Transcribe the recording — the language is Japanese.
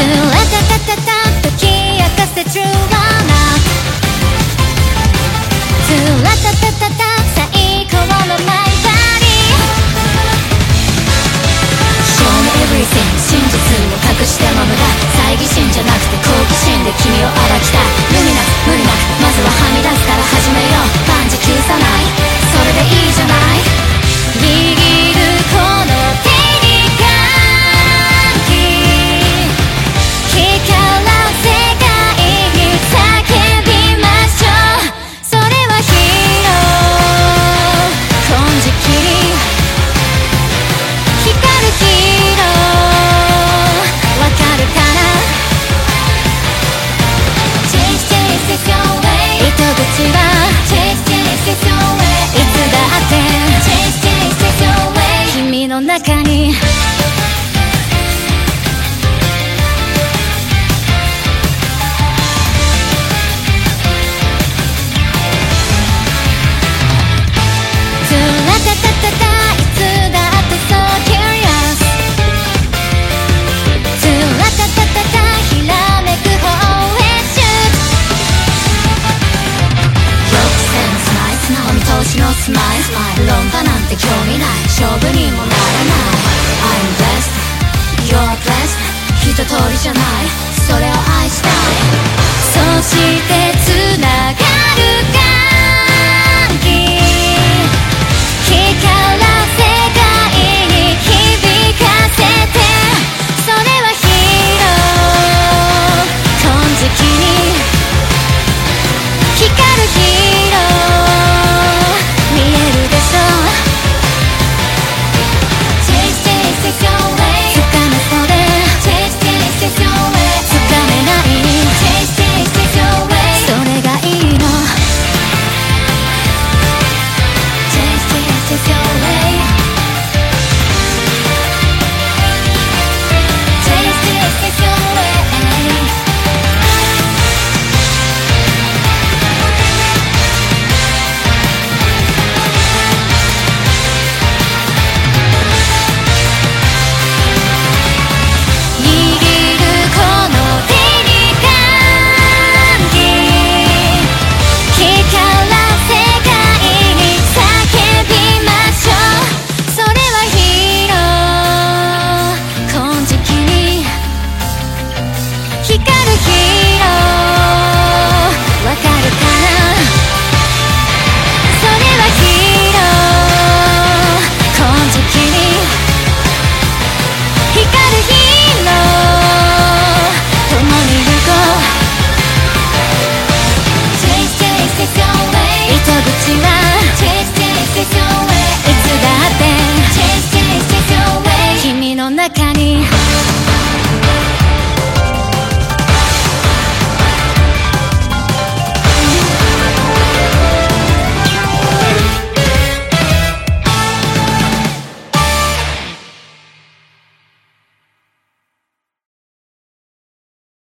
忘れスマイル論破なんて興味ない。勝負にもならない。I'm blessed. You're blessed. 一通りじゃない。